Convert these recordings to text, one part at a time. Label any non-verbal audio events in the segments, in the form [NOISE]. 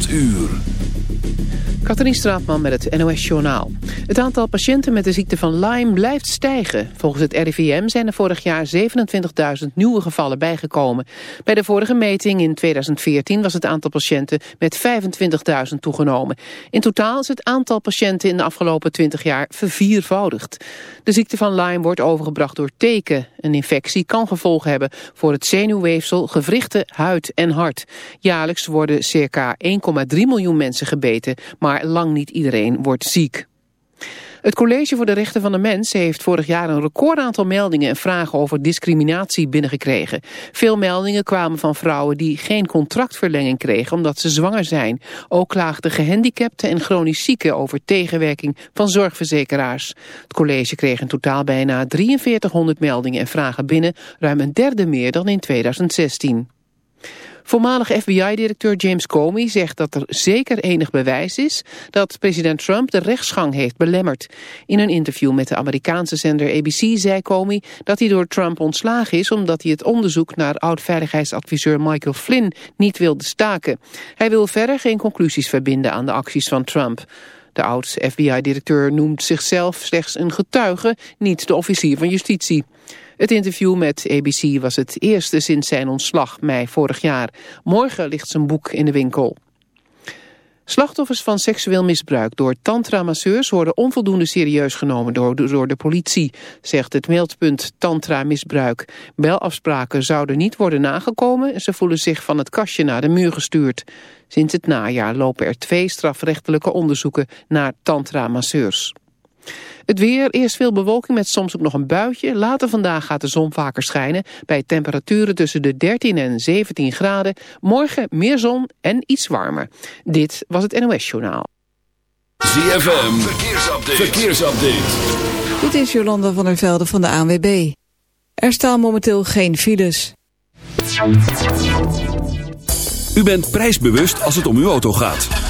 8 uur. Katrien Straatman met het NOS Journaal. Het aantal patiënten met de ziekte van Lyme blijft stijgen. Volgens het RIVM zijn er vorig jaar 27.000 nieuwe gevallen bijgekomen. Bij de vorige meting in 2014 was het aantal patiënten met 25.000 toegenomen. In totaal is het aantal patiënten in de afgelopen 20 jaar verviervoudigd. De ziekte van Lyme wordt overgebracht door teken. Een infectie kan gevolgen hebben voor het zenuwweefsel, gewrichten, huid en hart. Jaarlijks worden circa 1,3 miljoen mensen gebeten, maar lang niet iedereen wordt ziek. Het College voor de Rechten van de Mens heeft vorig jaar een recordaantal meldingen en vragen over discriminatie binnengekregen. Veel meldingen kwamen van vrouwen die geen contractverlenging kregen omdat ze zwanger zijn. Ook klaagden gehandicapten en chronisch zieken over tegenwerking van zorgverzekeraars. Het college kreeg in totaal bijna 4300 meldingen en vragen binnen, ruim een derde meer dan in 2016. Voormalig FBI-directeur James Comey zegt dat er zeker enig bewijs is dat president Trump de rechtsgang heeft belemmerd. In een interview met de Amerikaanse zender ABC zei Comey dat hij door Trump ontslagen is omdat hij het onderzoek naar oud-veiligheidsadviseur Michael Flynn niet wilde staken. Hij wil verder geen conclusies verbinden aan de acties van Trump. De oud-FBI-directeur noemt zichzelf slechts een getuige, niet de officier van justitie. Het interview met ABC was het eerste sinds zijn ontslag mei vorig jaar. Morgen ligt zijn boek in de winkel. Slachtoffers van seksueel misbruik door tantra-masseurs worden onvoldoende serieus genomen door, door de politie, zegt het meldpunt Tantra-misbruik. Belafspraken zouden niet worden nagekomen en ze voelen zich van het kastje naar de muur gestuurd. Sinds het najaar lopen er twee strafrechtelijke onderzoeken naar tantra-masseurs. Het weer, eerst veel bewolking met soms ook nog een buitje. Later vandaag gaat de zon vaker schijnen. Bij temperaturen tussen de 13 en 17 graden. Morgen meer zon en iets warmer. Dit was het NOS Journaal. ZFM, verkeersupdate. verkeersupdate. Dit is Jolanda van der Velde van de ANWB. Er staan momenteel geen files. U bent prijsbewust als het om uw auto gaat.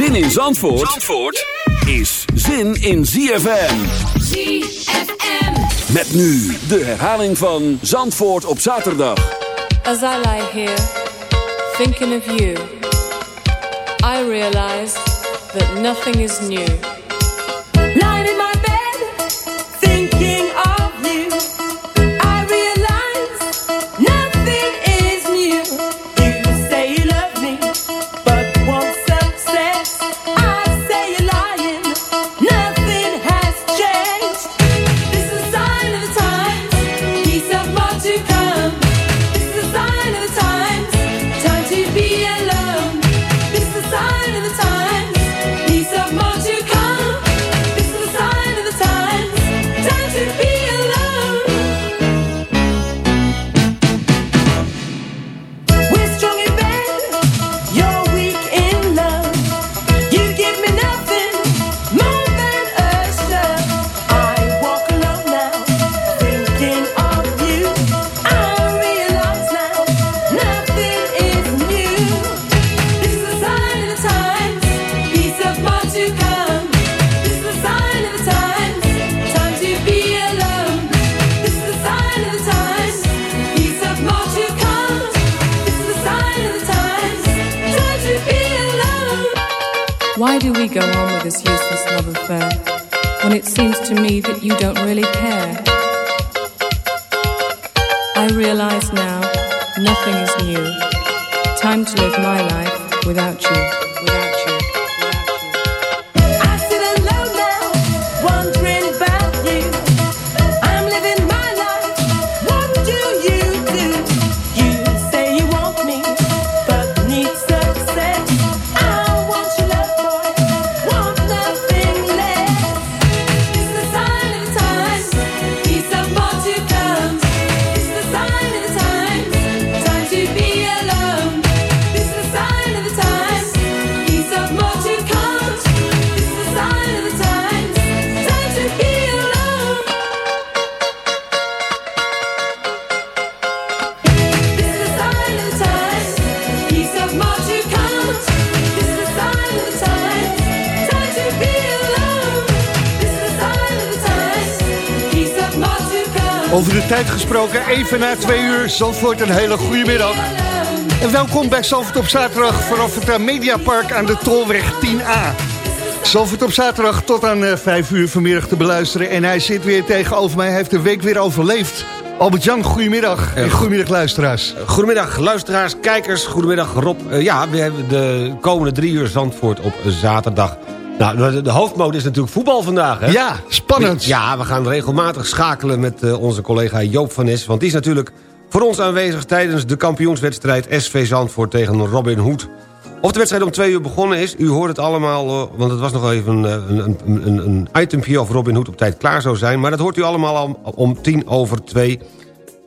Zin in Zandvoort, Zandvoort is zin in ZFM. ZFM. Met nu de herhaling van Zandvoort op zaterdag. As I lie here, thinking of you, I realize that nothing is new. Over de tijd gesproken, even na twee uur. Zandvoort, een hele goede middag. En welkom bij Zandvoort op zaterdag vanaf het eh, Mediapark aan de Tolweg 10A. Zandvoort op zaterdag tot aan uh, 5 uur vanmiddag te beluisteren. En hij zit weer tegenover mij, hij heeft de week weer overleefd. Albert-Jan, goedemiddag. En goedemiddag luisteraars. Goedemiddag luisteraars, kijkers, goedemiddag Rob. Ja, we hebben de komende drie uur Zandvoort op zaterdag. Nou, de, de hoofdmode is natuurlijk voetbal vandaag, hè? Ja, spannend. Ja, we gaan regelmatig schakelen met uh, onze collega Joop van Nes. Want die is natuurlijk voor ons aanwezig tijdens de kampioenswedstrijd SV Zandvoort tegen Robin Hood. Of de wedstrijd om twee uur begonnen is, u hoort het allemaal... Uh, want het was nog even een, een, een, een itempje of Robin Hood op tijd klaar zou zijn. Maar dat hoort u allemaal al om tien over twee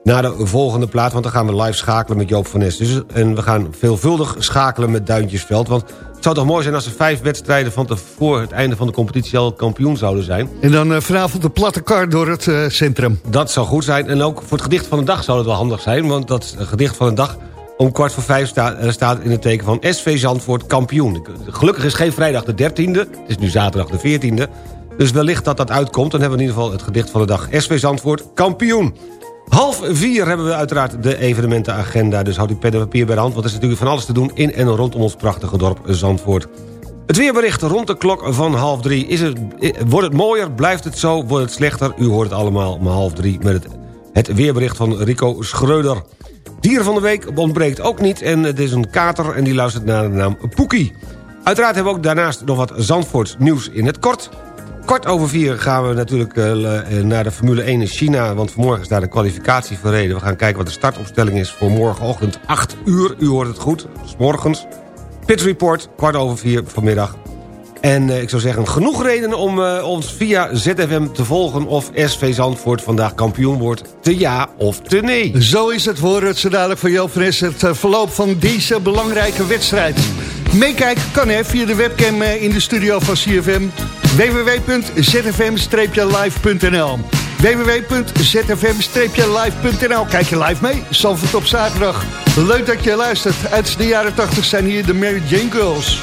naar de volgende plaat. Want dan gaan we live schakelen met Joop van Nes. Dus, en we gaan veelvuldig schakelen met Duintjesveld. Want zou toch mooi zijn als er vijf wedstrijden... van voor het einde van de competitie al kampioen zouden zijn. En dan uh, vanavond de platte kar door het uh, centrum. Dat zou goed zijn. En ook voor het gedicht van de dag zou het wel handig zijn. Want dat gedicht van de dag om kwart voor vijf sta, staat in het teken van SV Zandvoort kampioen. Gelukkig is geen vrijdag de 13e. Het is nu zaterdag de 14e. Dus wellicht dat dat uitkomt. Dan hebben we in ieder geval het gedicht van de dag. SV Zandvoort kampioen. Half vier hebben we uiteraard de evenementenagenda. Dus houd uw pen en papier bij de hand. Want er is natuurlijk van alles te doen in en rondom ons prachtige dorp Zandvoort. Het weerbericht rond de klok van half drie. Is het, wordt het mooier? Blijft het zo? Wordt het slechter? U hoort het allemaal om half drie met het, het weerbericht van Rico Schreuder. Dier van de week ontbreekt ook niet. En het is een kater en die luistert naar de naam Poekie. Uiteraard hebben we ook daarnaast nog wat Zandvoorts nieuws in het kort. Kort over vier gaan we natuurlijk uh, naar de Formule 1 in China... want vanmorgen is daar de kwalificatie verreden. We gaan kijken wat de startopstelling is voor morgenochtend 8 uur. U hoort het goed, s morgens. Pit Report, kwart over vier vanmiddag. En uh, ik zou zeggen, genoeg redenen om ons via ZFM te volgen... of SV Zandvoort vandaag kampioen wordt, te ja of te nee. Zo is het, voor het zo dadelijk van Joop het verloop van deze belangrijke wedstrijd. Meekijken kan hè, via de webcam in de studio van CFM www.zfm-live.nl www.zfm-live.nl Kijk je live mee, Zalvert op zaterdag. Leuk dat je luistert. Uit de jaren 80 zijn hier de Mary Jane Girls.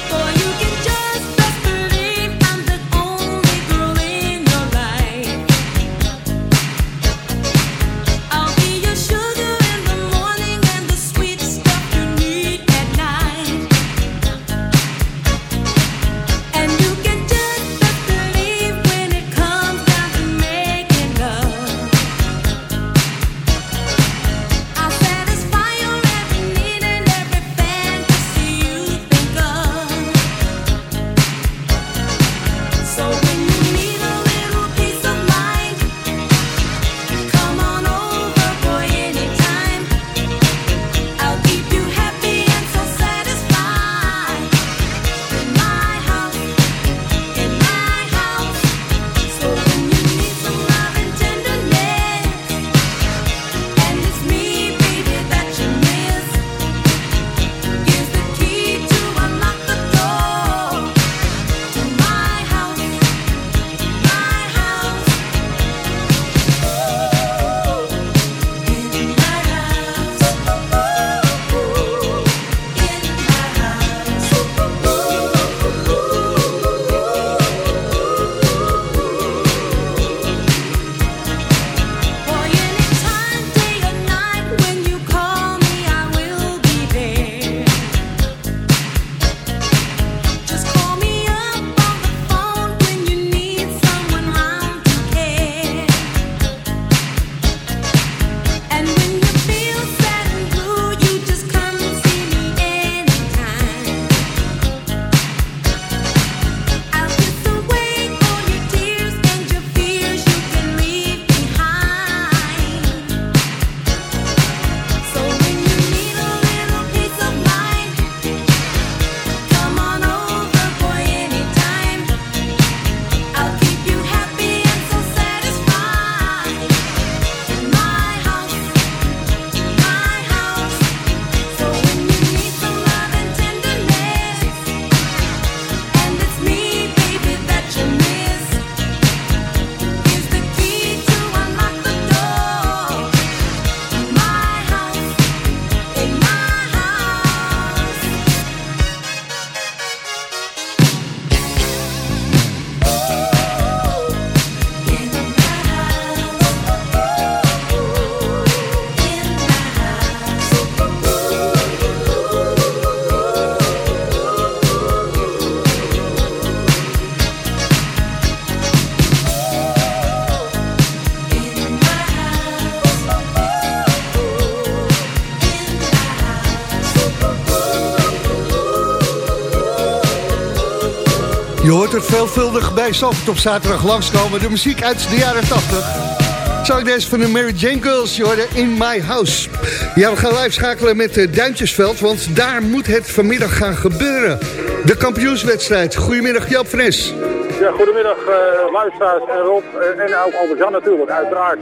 Hoort het veelvuldig bij Soft op zaterdag langskomen. De muziek uit de jaren 80. Zou ik deze van de Mary Jane Girls, je In My House. Ja, we gaan live schakelen met uh, Duintjesveld, want daar moet het vanmiddag gaan gebeuren. De kampioenswedstrijd. Goedemiddag Joop Fres. Ja, goedemiddag uh, luisteraars en Rob uh, en ook Albert-Jan natuurlijk, uiteraard.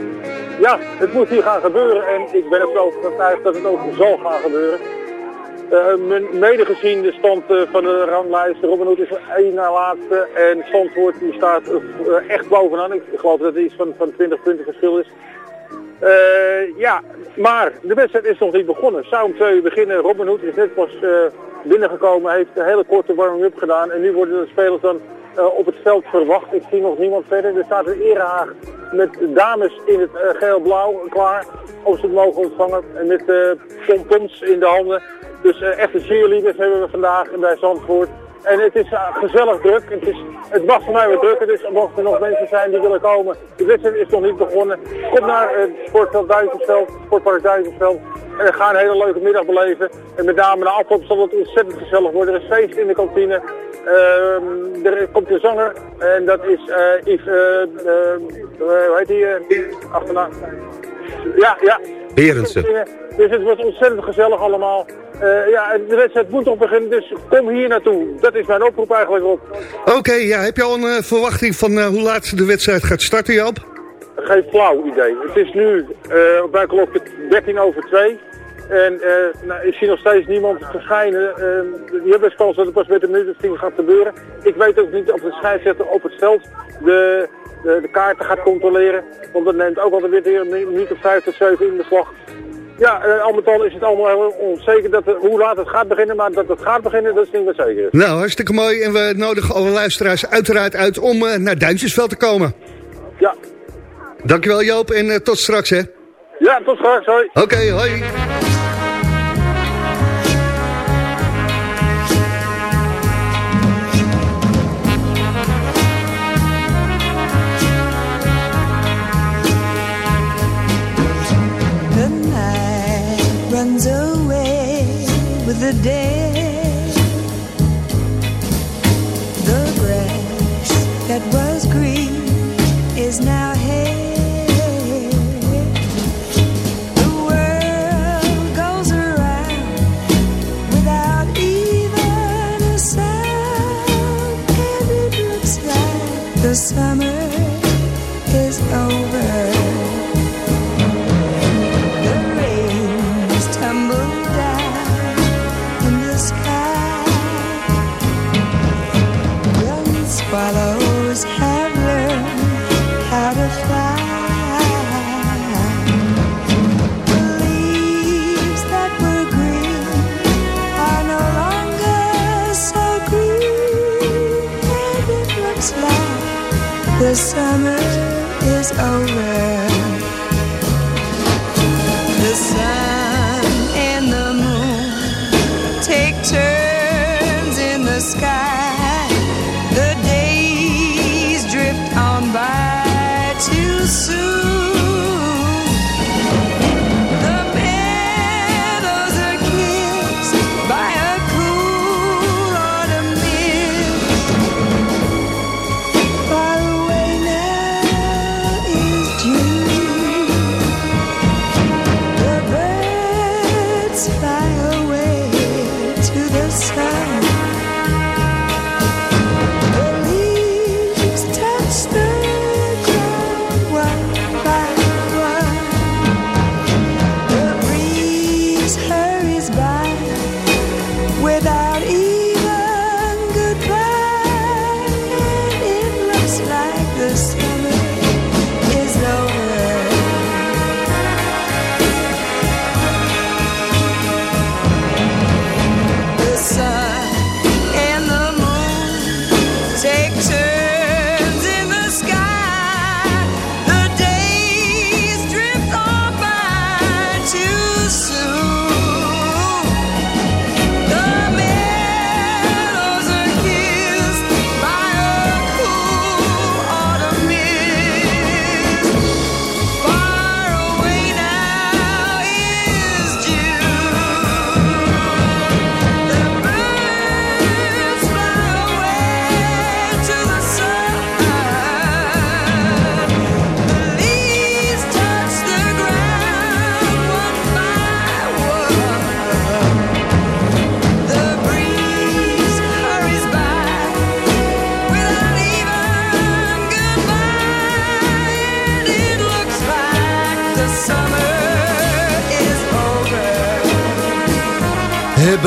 Ja, het moet hier gaan gebeuren en ik ben er wel overtuigd dat het ook zal gaan gebeuren. Uh, mijn medegezien stand uh, van de ranglijst. Robin Hood is één na laatste. En Zandvoort die staat uh, echt bovenaan. Ik geloof dat het iets van, van 20 punten verschil is. ja, maar de wedstrijd is nog niet begonnen. Zou om beginnen. Robin Hood is net pas binnengekomen. Heeft een hele korte warming-up gedaan. En nu worden de spelers dan op het veld verwacht. Ik zie nog niemand verder. Er staat een erehaag met dames in het geel-blauw klaar. Of ze het mogen ontvangen. En met pompons in de handen. Dus uh, echte cheerleaders hebben we vandaag bij Zandvoort. En het is uh, gezellig druk. Het, is, het was voor mij weer druk. Dus mochten er nog mensen zijn die willen komen. De wedstrijd is nog niet begonnen. Kom naar het uh, Sportveld Duizendveld, Sportpark Duizendveld. En we gaan een hele leuke middag beleven. En met name de afloop zal het ontzettend gezellig worden. Er is feest in de kantine. Uh, er komt een zanger. En dat is Yves, hoe heet die? achternaam. Ja, ja. Berendsen. Dus het wordt ontzettend gezellig allemaal. Uh, ja, de wedstrijd moet nog beginnen, dus kom hier naartoe. Dat is mijn oproep eigenlijk op. Oké, okay, ja, heb je al een uh, verwachting van uh, hoe laat de wedstrijd gaat starten, Joop? Geen flauw idee. Het is nu bij klok 13 over 2. En nou, ik zie nog steeds niemand verschijnen. je hebt best kans dat het pas met een minuut of tien gaat gebeuren. Ik weet ook niet of de scheidsrechter op het veld de, de, de kaarten gaat controleren. Want dat neemt ook altijd weer een minuut of vijf tot zeven in de slag. Ja, uh, al met al is het allemaal heel onzeker dat, hoe laat het gaat beginnen, maar dat het gaat beginnen, dat is niet meer zeker. Nou, hartstikke mooi. En we nodigen alle luisteraars uiteraard uit om uh, naar Duintjesveld te komen. Ja. Dankjewel Joop en uh, tot straks hè. Ja, tot straks, hoi. Oké, okay, hoi. The day. The grass that was green is now hay. The world the summer is over.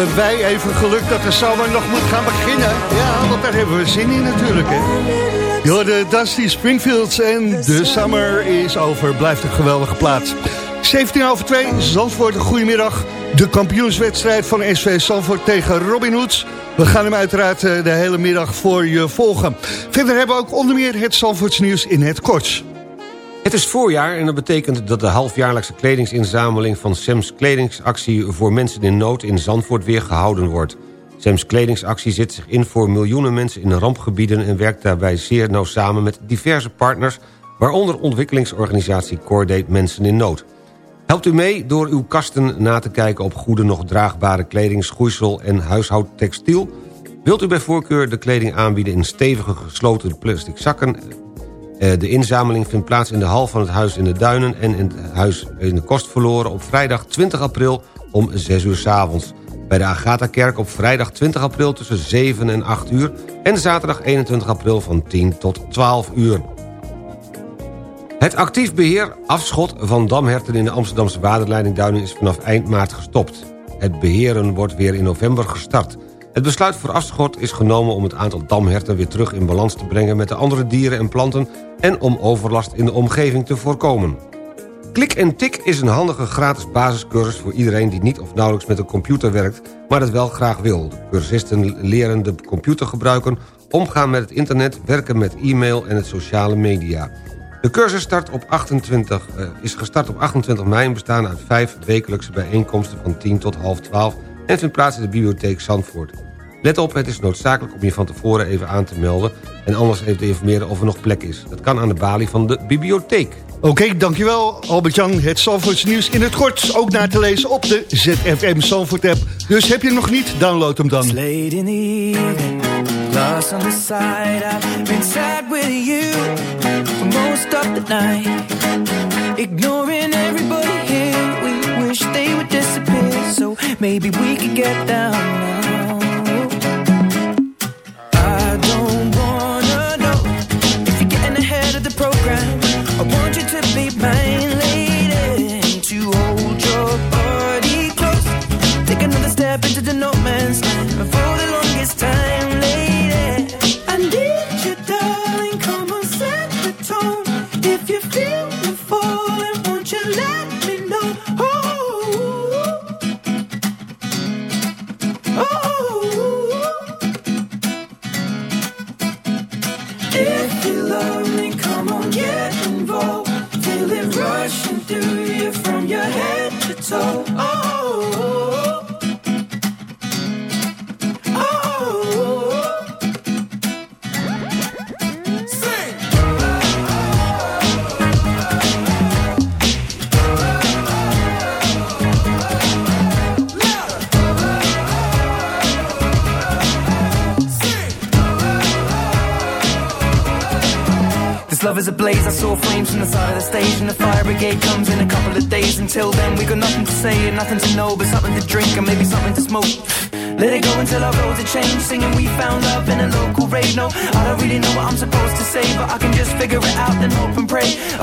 Hebben wij even geluk dat de zomer nog moet gaan beginnen. Ja, want daar hebben we zin in natuurlijk, hè. De Dusty Springfields en de summer is over. Blijft een geweldige plaats. 17 over 2, Zandvoort, goedemiddag. De kampioenswedstrijd van SV Zandvoort tegen Robin Hoods. We gaan hem uiteraard eh, de hele middag voor je volgen. Verder hebben we ook onder meer het Zandvoorts nieuws in het kort. Het is voorjaar en dat betekent dat de halfjaarlijkse kledingsinzameling van Sems Kledingsactie voor mensen in nood in Zandvoort weer gehouden wordt. Sems Kledingsactie zet zich in voor miljoenen mensen in rampgebieden en werkt daarbij zeer nauw samen met diverse partners, waaronder ontwikkelingsorganisatie Cordate Mensen in Nood. Helpt u mee door uw kasten na te kijken op goede nog draagbare kleding, schoeisel en huishoudtextiel? Wilt u bij voorkeur de kleding aanbieden in stevige gesloten plastic zakken? Eh, De inzameling vindt plaats in de hal van het Huis in de Duinen... en in het Huis in de Kost verloren op vrijdag 20 april om 6 uur s avonds. Bij de Agatha-kerk op vrijdag 20 april tussen 7 en 8 uur... en zaterdag 21 april van 10 tot 12 uur. Het actief beheer afschot van damherten in de Amsterdamse waterleiding Duinen is vanaf eind maart gestopt. Het beheren wordt weer in november gestart. Het besluit voor afschot is genomen om het aantal damherten weer terug in balans te brengen met de andere dieren en planten en om overlast in de omgeving te voorkomen. Klik en Tik is een handige gratis basiscursus voor iedereen die niet of nauwelijks met een computer werkt, maar het wel graag wil. De cursisten leren de computer gebruiken, omgaan met het internet, werken met e-mail en het sociale media. De cursus start op 28, eh, is gestart op 28 mei en bestaan uit vijf wekelijkse bijeenkomsten van 10 tot half 12 en vindt plaats in de bibliotheek Zandvoort. Let op, het is noodzakelijk om je van tevoren even aan te melden... en anders even te informeren of er nog plek is. Dat kan aan de balie van de bibliotheek. Oké, dankjewel Albert-Jan. Het Zandvoorts nieuws in het kort. Ook naar te lezen op de ZFM Zandvoort app. Dus heb je hem nog niet? Download hem dan. Late in the evening, lost on the side. I've been sad with you for most of the night. Ignoring Maybe we could get down now.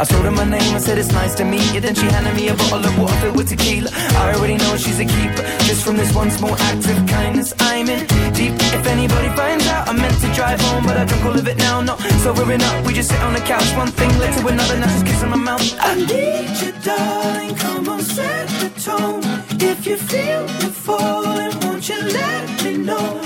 I told her my name, I said it's nice to meet you. Then she handed me a bottle of water filled with tequila. I already know she's a keeper. Just from this one small act of kindness, I'm in deep. If anybody finds out, I meant to drive home, but I drunk all of it now. No, sobering up, we just sit on the couch. One thing led to another, now she's kissing my mouth. I need you, darling. Come on, set the tone. If you feel the falling, won't you let me know?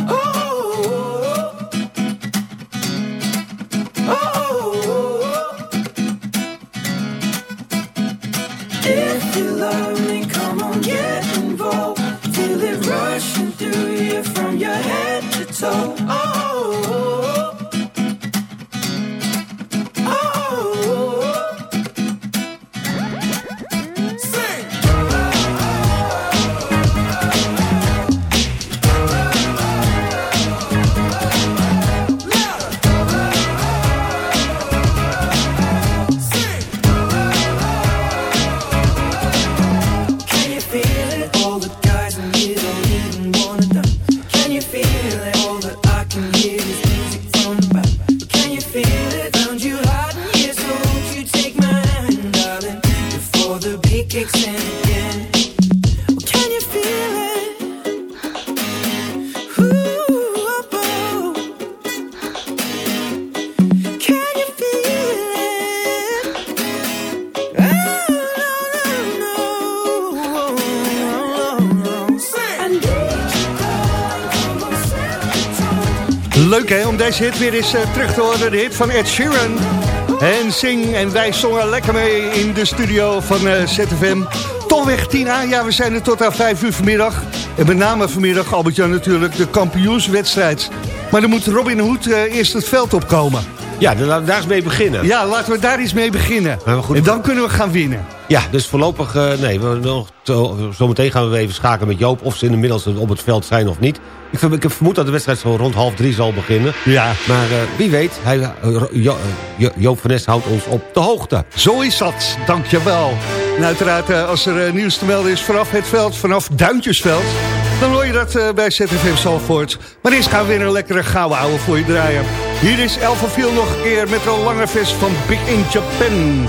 Weer eens eh, terug te horen. De hit van Ed Sheeran. En zing en wij zongen lekker mee in de studio van eh, ZFM. Tolweg 10A, ja we zijn er tot aan 5 uur vanmiddag. En met name vanmiddag, Albert-Jan natuurlijk, de kampioenswedstrijd. Maar dan moet Robin Hood eh, eerst het veld opkomen. Ja, dan laten we daar eens mee beginnen. Ja, laten we daar eens mee beginnen. En dan kunnen we gaan winnen. Ja, dus voorlopig, eh, nee, we, nog, zo- zometeen gaan we even schakelen met Joop... of ze inmiddels op het veld zijn of niet. Ik, ik vermoed dat de wedstrijd zo rond half drie zal beginnen. Ja. Maar eh, wie weet, hij, eh, Jo- Jo- Joop van Nes houdt ons op de hoogte. Zo is dat, dankjewel. En uiteraard, als er nieuws te melden is vanaf het veld, vanaf Duintjesveld... dan hoor je dat bij ZFM Zalvoort. Maar eerst gaan we weer een lekkere gouden ouwe voor je draaien. Hier is Elva Viel nog een keer met een lange vest van Big in Japan.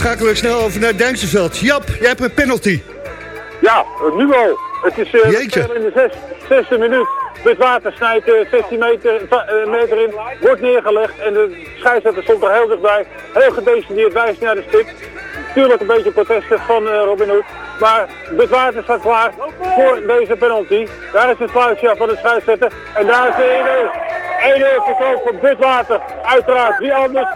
Side. En we schakelen snel over naar Duintjesveld. Jap, jij hebt een penalty. Ja, nu al. Het is eh, in de zes, zesde minuut. Het water snijdt eh, 16 meter, eh, meter in, wordt neergelegd en de scheidsrechter stond er heel dichtbij. Heel gedecideerd wijst naar de stip. Tuurlijk een beetje protesten van eh, Robin Hood. Maar het water staat klaar voor deze penalty. Daar is het fluitje van de scheidsrechter. En daar is de 1-1. 1-1 verkoop van Butwater. Uiteraard, wie anders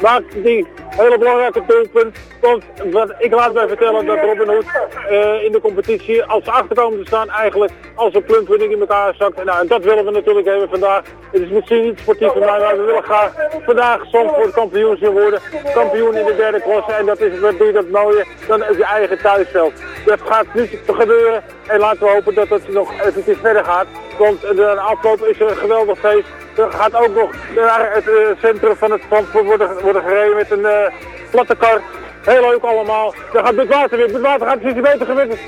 maakt die hele belangrijke doelpunt. Want wat, ik laat mij vertellen dat Robin Hood eh, in de competitie als ze achterkomen te staan eigenlijk als een plumpwinning in elkaar zakt. Nou, en dat willen we natuurlijk hebben vandaag. Het is misschien niet sportief voor mij, maar we willen graag vandaag Zandvoort kampioen zien worden. Kampioen in de derde klasse. En dat is wat doe dat mooie dan op je eigen thuisveld. Dat gaat niet te gebeuren. En laten we hopen dat het nog eventjes verder gaat. Want de afloop is een geweldig feest. Er gaat ook nog naar het eh, centrum van het Zandvoort worden, worden gereden met een eh, platte kar. Heel leuk allemaal. Dan gaat het water weer. Het water gaat precies beter gewikkeld.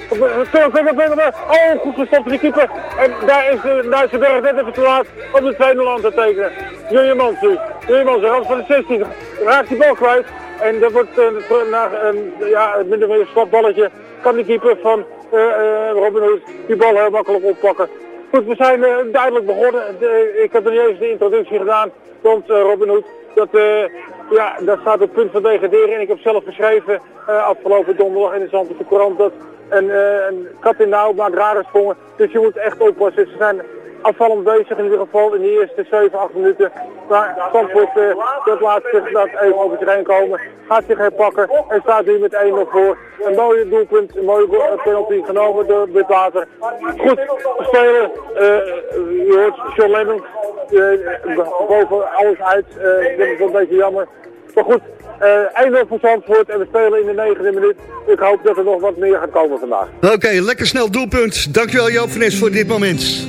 Oh, goed gestopt de keeper. En daar is de Duitse berg net even te laat om de 2-0 aan te tekenen. Jurjemans nu. Jurjemans, de rand van de 16. Raakt die bal kwijt. En dat wordt eh, naar een ja, een minder balletje. Kan die keeper van eh, eh, Robin Hood die bal heel makkelijk oppakken. Goed, we zijn eh, duidelijk begonnen. De- ik heb nog niet de introductie gedaan. Want eh, Robin Hood, dat, eh, ja, dat staat op punt van degraderen. En ik heb zelf geschreven afgelopen donderdag in de Zandvoortse Courant dat En, eh, en kat in nauw maakt rare sprongen. Dus je moet echt oppassen. Ze zijn afvallend bezig in ieder geval in de eerste 7, 8 minuten. Maar Zandvoort, uh, dat laat zich dat even over heen komen. Gaat zich herpakken en staat nu met 1 nog voor. Een mooie doelpunt, een mooie eh, penalty genomen door Witwater. Goed spelen. Uh, je hoort John Lennon uh, boven alles uit. Dat is wel een beetje jammer. Maar goed, uh, 1-0 voor Zandvoort en we spelen in de negende minuut. Ik hoop dat er nog wat meer gaat komen vandaag. Oké, lekker snel doelpunt. Dankjewel Joop van voor dit moment.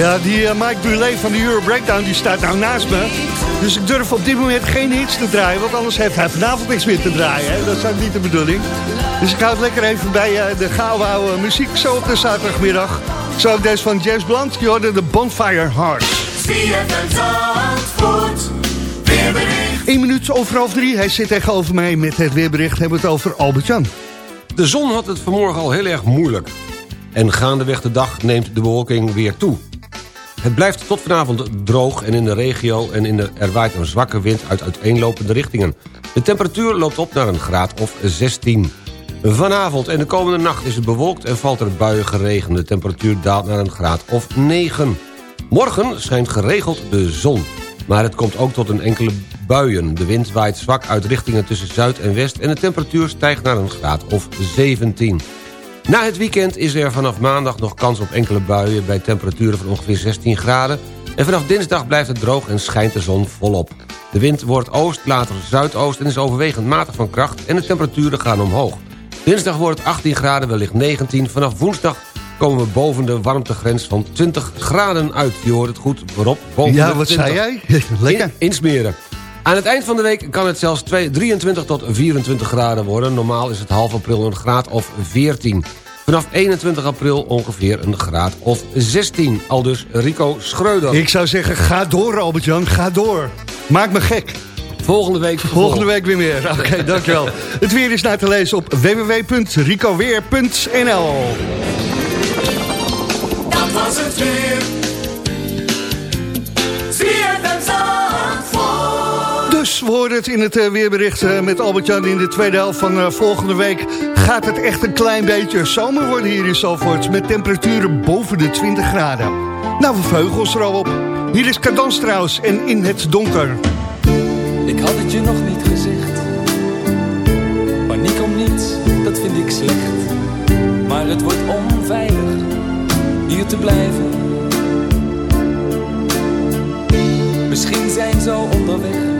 Ja, die uh, Mike Bulet van de Euro Breakdown die staat nou naast me. Dus ik durf op dit moment geen hits te draaien. Want anders heeft hij vanavond niks meer te draaien. Dat is niet de bedoeling. Dus ik hou het lekker even bij uh, de gouden oude muziek. Zo op de zaterdagmiddag. Zo ook deze van James Blunt. Je hoorde de Bonfire Heart. Eén minuut over half drie. Hij zit tegenover mij met het weerbericht. Hebben we het over Albert-Jan. De zon had het vanmorgen al heel erg moeilijk. En gaandeweg de dag neemt de bewolking weer toe. Het blijft tot vanavond droog en in de regio en in de, er waait een zwakke wind uit uiteenlopende richtingen. De temperatuur loopt op naar een graad of 16. Vanavond en de komende nacht is het bewolkt en valt er buien regen. De temperatuur daalt naar een graad of 9. Morgen schijnt geregeld de zon. Maar het komt ook tot een enkele buien. De wind waait zwak uit richtingen tussen zuid en west... en de temperatuur stijgt naar een graad of 17. Na het weekend is er vanaf maandag nog kans op enkele buien... bij temperaturen van ongeveer 16 graden... En vanaf dinsdag blijft het droog en schijnt de zon volop. De wind wordt oost, later zuidoost en is overwegend matig van kracht... en de temperaturen gaan omhoog. Dinsdag wordt het 18 graden, wellicht 19. Vanaf woensdag komen we boven de warmtegrens van 20 graden uit. Je hoort het goed, Rob. Boven Ja, wat 20. zei jij? [LAUGHS] Lekker. In, insmeren. Aan het eind van de week kan het zelfs twee- 23 tot 24 graden worden. Normaal is het half april een graad of 14. Vanaf 21 april ongeveer een graad of 16. Al dus Rico Schreuder. Ik zou zeggen, ga door Albert-Jan, ga door. Maak me gek. Volgende week Volgende week weer meer. [LAUGHS] Oké, dankjewel. Het weer is na te lezen op www.ricoweer.nl Dat was het weer. Dus we hoorden het in het eh, weerbericht eh, met Albert-Jan in de tweede helft van eh, volgende week. Gaat het echt een klein beetje zomer worden hier in Zalvoort. Met temperaturen boven de 20 graden. Nou, we verheugen ons er al op. Hier is Cadans trouwens en In het Donker. Ik had het je nog niet gezegd. Paniek om niets, dat vind ik slecht. Maar het wordt onveilig hier te blijven. Misschien zijn ze onderweg,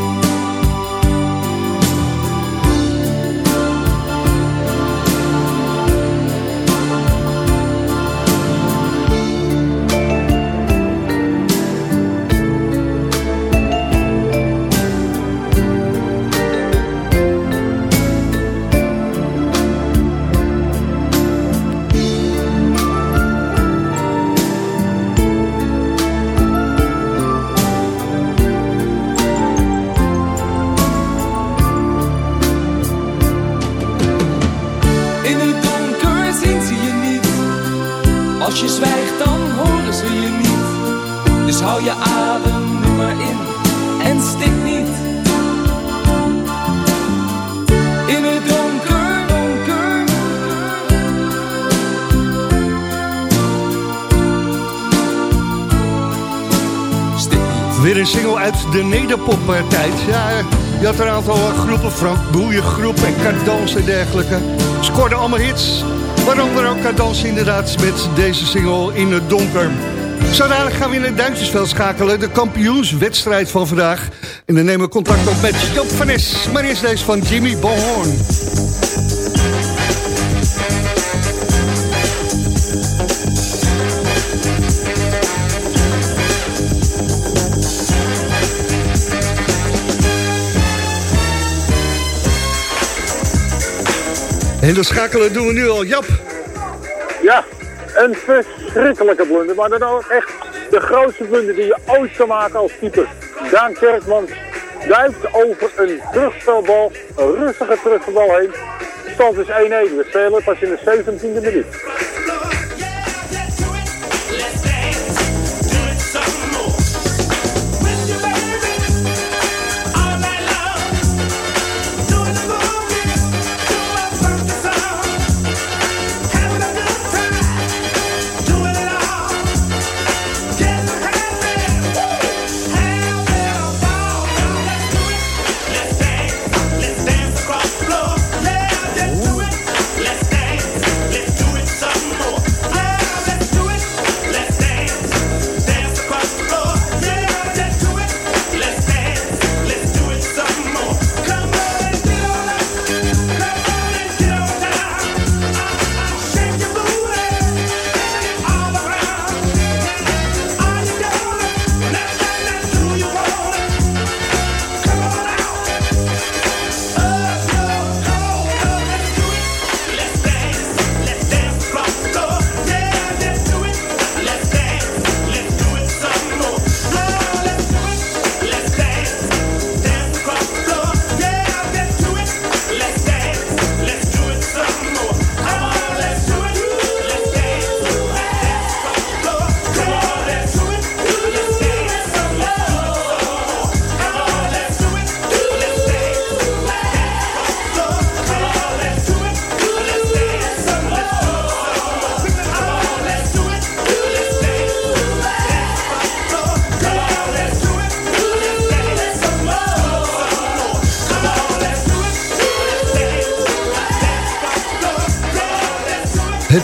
de nederpop-tijd. Ja, je had een aantal groepen, Frank Boeiengroep en Cardans en dergelijke. Scoorden allemaal hits. Waaronder ook Cardans inderdaad met deze single In het Donker. Zo gaan we in het Duitsersveld schakelen. De kampioenswedstrijd van vandaag. En dan nemen we contact op met Joop van Nes. Maar eerst deze van Jimmy Bonhorn. En dat schakelen doen we nu al. Jap, Ja, een verschrikkelijke blunder. Maar dan ook echt de grootste blunder die je ooit kan maken als keeper. Daan Kerkman duikt over een terugspelbal, een rustige terugspelbal heen. De stand is 1-1. We spelen pas in de 17e minuut.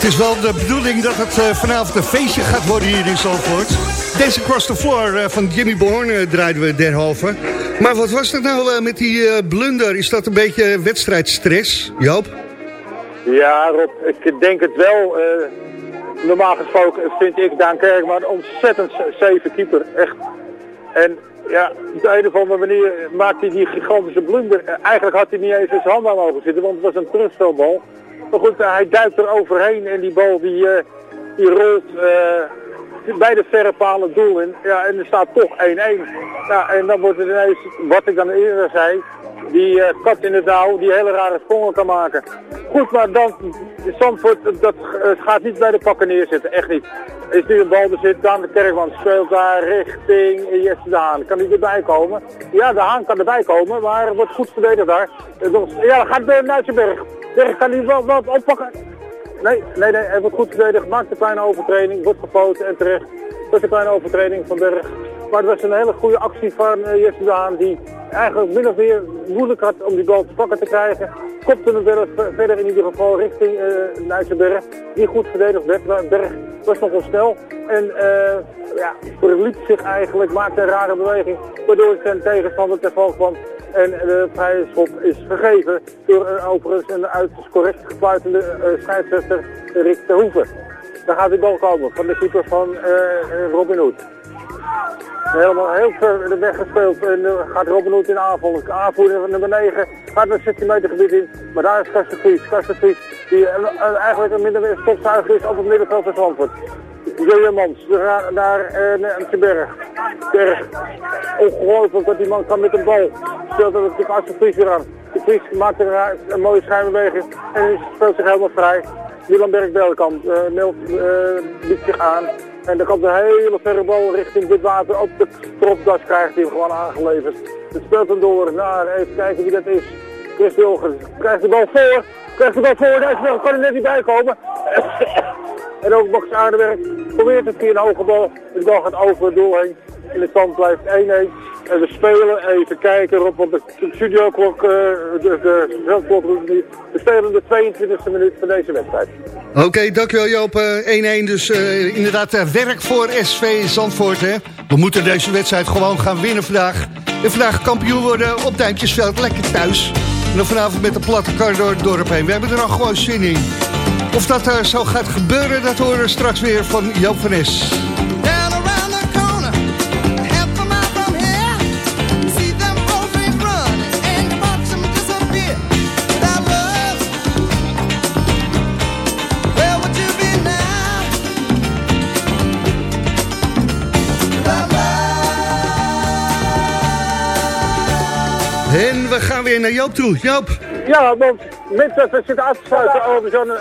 Is wel de bedoeling dat het eh, vanavond een feestje gaat worden hier in Zandvoort. Deze Cross the Floor eh, van Jimmy Bourne uh, draaiden we derhalve. Maar wat was dat nou eh, met die eh, blunder? Is dat een beetje wedstrijdstress, Joop? Ja, Rob, ik denk het wel. Eh, normaal gesproken vind ik Daan Kerkman een ontzettend zeven keeper. Echt. En ja, op de een of andere manier maakt hij die gigantische blunder. Eh, Eigenlijk had hij niet eens zijn hand aan mogen zitten, want het was een terugspelbal. Maar goed, hij duikt er overheen en die bal die, eh, die rolt eh, bij de verre paal het doel in. Ja, en er staat toch 1-1. Ja, en dan wordt het ineens, wat ik dan eerder zei, die eh, kat in de dauw die hele rare sprongen kan maken. Goed, maar dan, Zandvoort, dat eh, gaat niet bij de pakken neerzitten, echt niet. Is nu een balbezit, Daan de Kerkman speelt daar richting Jesse de Haan. Kan hij erbij komen? Ja, de Haan kan erbij komen, maar wordt goed verdedigd daar. Nog- Ja, dan gaat Nuitsenberg. Berg kan hij wel wat oppakken. Nee, nee, nee, hij wordt goed verdedigd, maakt een kleine overtreding, wordt gepoten en terecht. Dat is een kleine overtreding van Berg. Maar het was een hele goede actie van eh, Jesse die eigenlijk min of meer moeilijk had om die bal te pakken te krijgen. Kopte hem wel ver- verder in ieder geval richting uh, die goed verdedigd werd. Maar Berg was nogal snel en eh ja, verliet zich eigenlijk, maakte een rare beweging, waardoor zijn tegenstander ter val kwam. En de vrije schop is gegeven door overigens een uiterst correct gefluitende eh, scheidsrechter Rick de Hoeven. Daar gaat die bal komen van de keeper van eh, eh, Robin Hood. Helemaal heel ver de weg gespeeld en gaat Robin Hood in aanval. Aanvoerder van nummer 9 gaat naar 16 meter gebied in. Maar daar is Karsten Vries. Karsten Vries die uh, uh, eigenlijk een minder meer stofzuiger is op het middenveld van Zandvoort. Julian Mans naar, naar uh, Berg. Berg. Ongelooflijk dat die man kan met een bal. Speelt er natuurlijk Karsten Vries weer aan. De Vries maakt een, een mooie schijnbeweging en speelt zich helemaal vrij. Milan Berg-Belkamp uh, meldt, uh, biedt zich aan. En dan komt een hele verre bal richting dit water op de stropdas krijgt hij hem gewoon aangeleverd. Het speelt hem door naar, even kijken wie dat is. Chris Wilgers krijgt de bal voor, krijgt de bal voor, daar kan er net niet bij komen. En ook Max Aardenberg probeert het via een hoge bal. De bal gaat over doorheen. In de stand blijft 1-1. En we spelen, even kijken op, op de studioklok, uh, de, de veldklok nu. We spelen de 22e minuut van deze wedstrijd. Oké, dankjewel Joop. 1-1, dus uh, inderdaad werk voor SV Zandvoort. We moeten deze wedstrijd gewoon gaan winnen vandaag. En vandaag kampioen worden op Duintjesveld, lekker thuis. En dan vanavond met de platte kar door het dorp heen. We hebben er al gewoon zin in. Of dat uh, zo gaat gebeuren, dat horen we straks weer van Joop van. En we gaan weer naar Joop toe. Joop. Ja, want mensen zitten uit te sluiten over zo'n...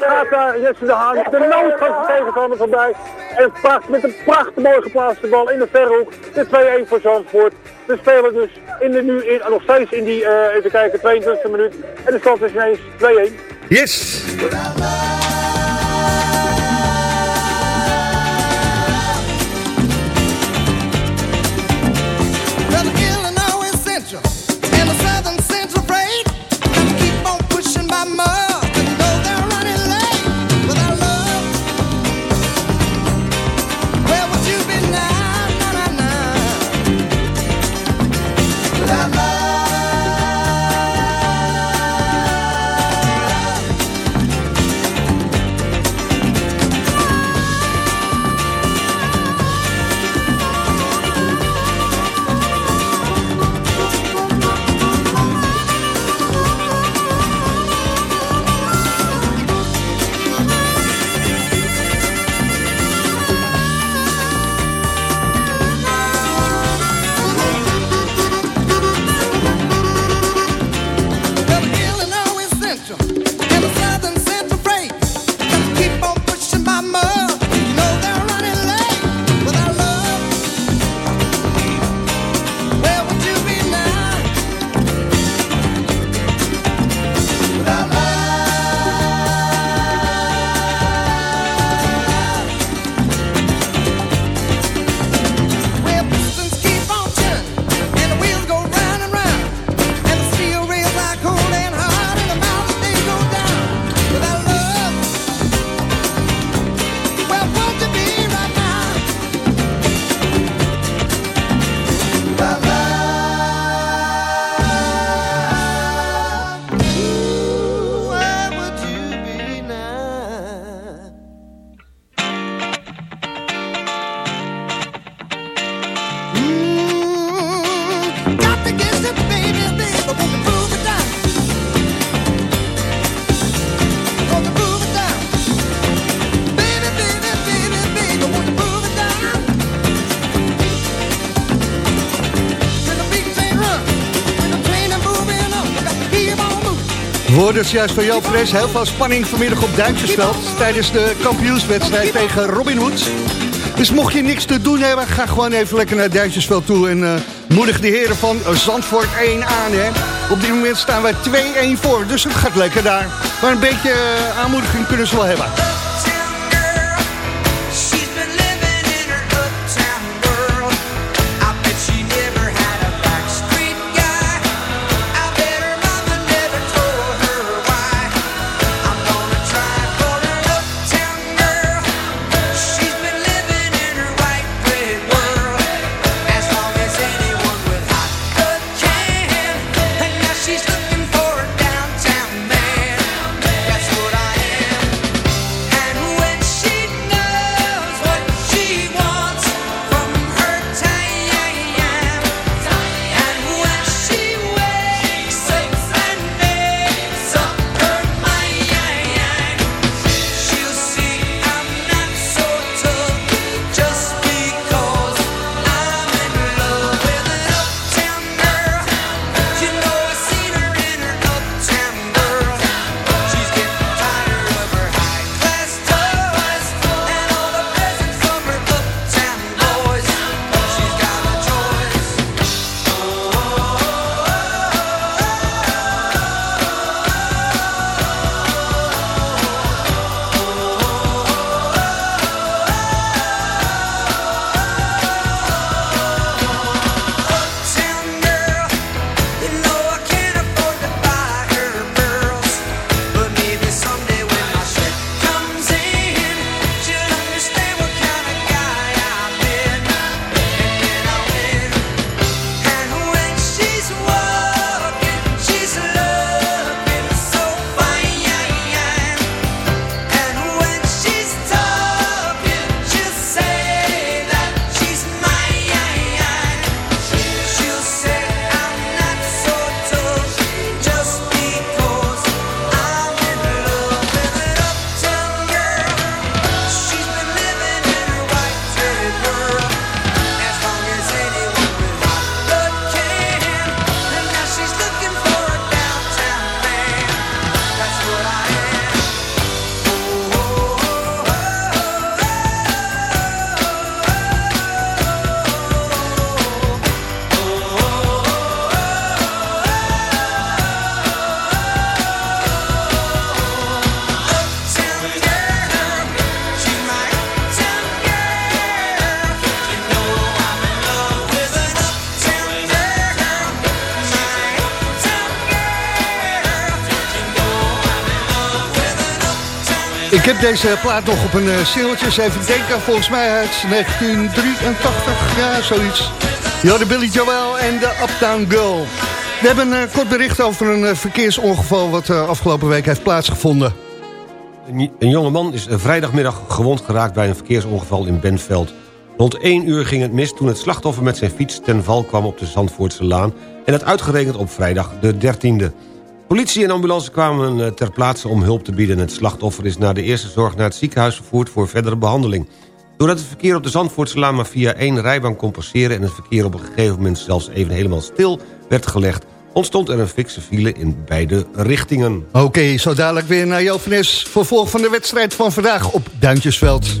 gaat daar Jesse de Haan de nood van zijn tegenstander voorbij. En pracht met een prachtig mooi geplaatste bal in de verhoek. De 2-1 voor Zandvoort. We spelen dus in de, nu in, nog steeds in die, uh, even kijken, 22e minuut. En de stand is ineens 2-1. Yes! Het juist van Joop Fres. Heel veel spanning vanmiddag op Duintjesveld... tijdens de kampioenswedstrijd tegen Robin Hood. Dus mocht je niks te doen hebben, ga gewoon even lekker naar Duintjesveld toe... en uh, moedig de heren van Zandvoort 1 aan. Hè. Op dit moment staan wij 2-1 voor, dus het gaat lekker daar. Maar een beetje uh, aanmoediging kunnen ze wel hebben. Ik heb deze plaat nog op een uh, singeltje. Even denken, volgens mij uit 1983. Ja, zoiets. Ja, de Billy Joel en de Uptown Girl. We hebben een uh, kort bericht over een uh, verkeersongeval... wat afgelopen week heeft plaatsgevonden. Een, een jonge man is vrijdagmiddag gewond geraakt bij een verkeersongeval in Benveld. Rond 1 uur ging het mis toen het slachtoffer met zijn fiets ten val kwam op de Zandvoortse Laan... en dat uitgerekend op vrijdag de 13e. Politie en ambulance kwamen eh, ter plaatse om hulp te bieden. Het slachtoffer is na de eerste zorg naar het ziekenhuis vervoerd voor verdere behandeling. Doordat het verkeer op de Zandvoortselaan maar via één rijbaan kon passeren... en het verkeer op een gegeven moment zelfs even helemaal stil werd gelegd... ontstond er een fikse file in beide richtingen. Oké, zo dadelijk weer naar Jovenes. Vervolg van de wedstrijd van vandaag op Duintjesveld.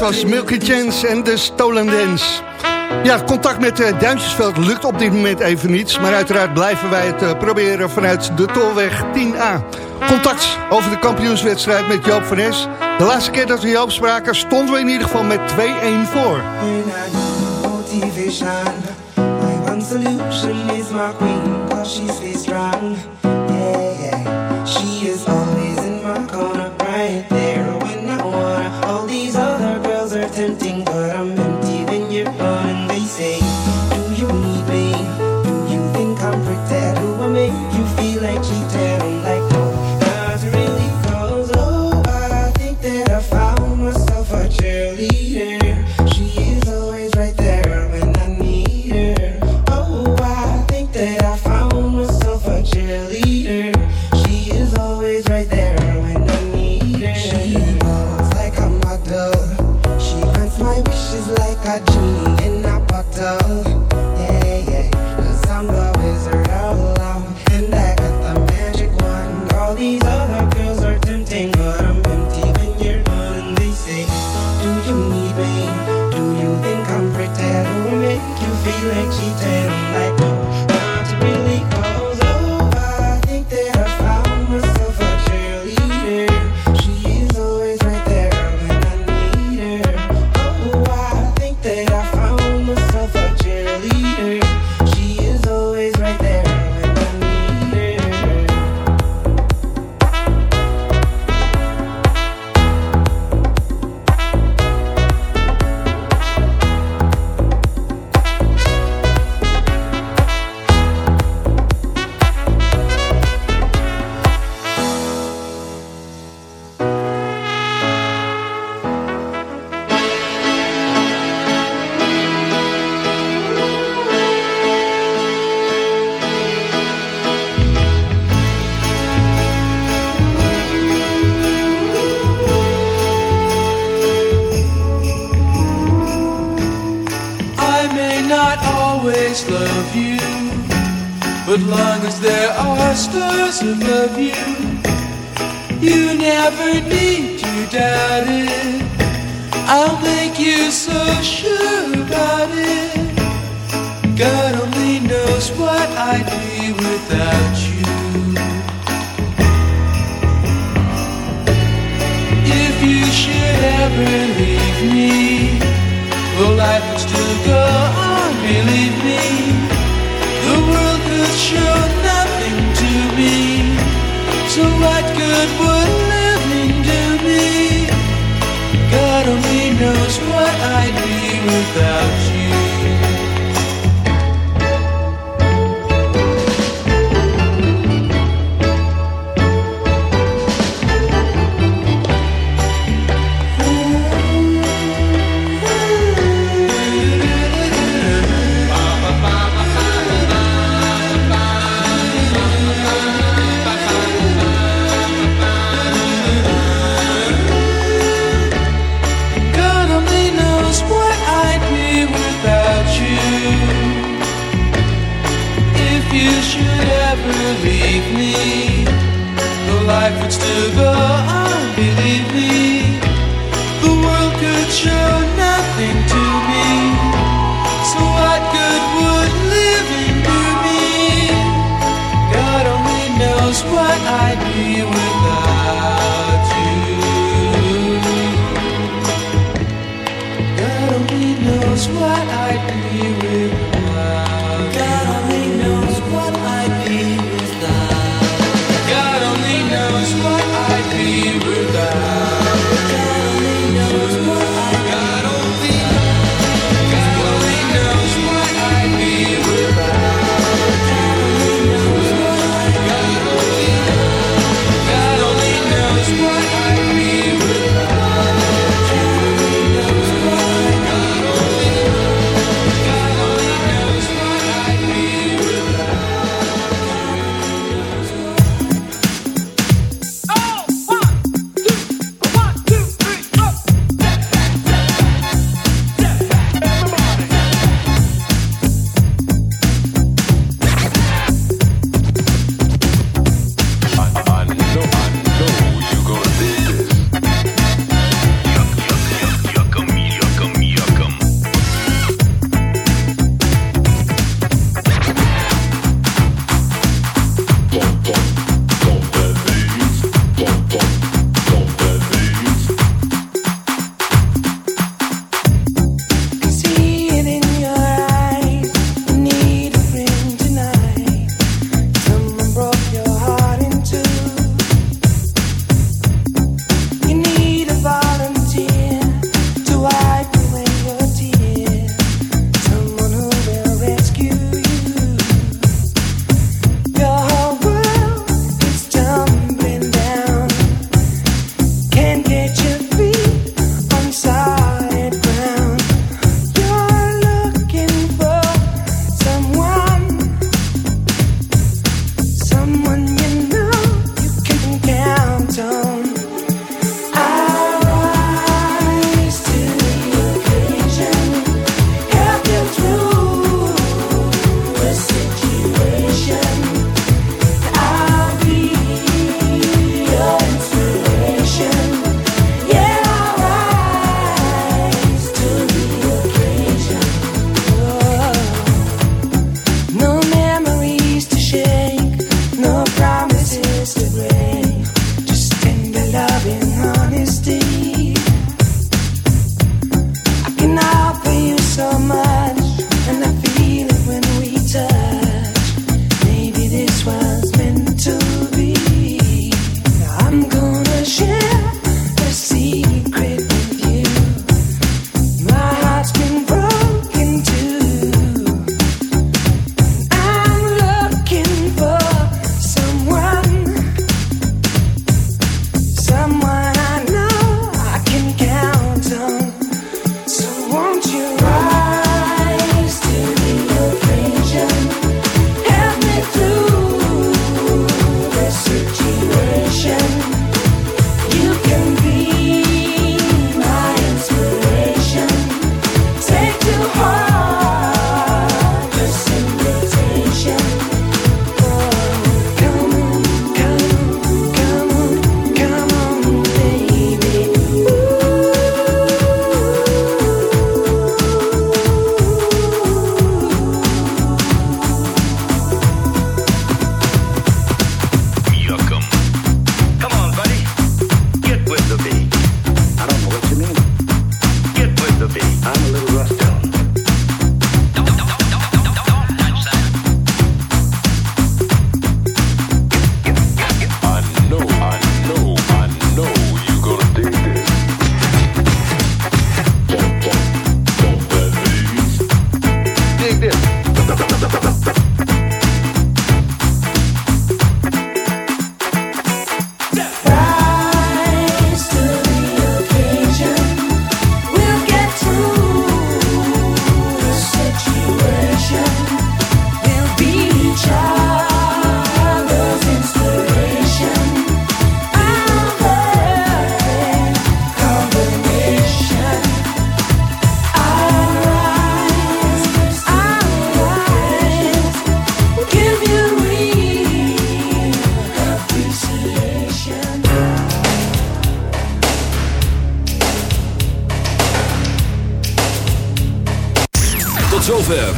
dat was Milky Chance en de Stolen Dance. Ja, contact met het Duintjesveld lukt op dit moment even niet. Maar uiteraard blijven wij het eh, proberen vanuit de Tolweg 10A. Contact over de kampioenswedstrijd met Joop van Es. De laatste keer dat we Joop spraken stonden we in ieder geval met 2-1 voor.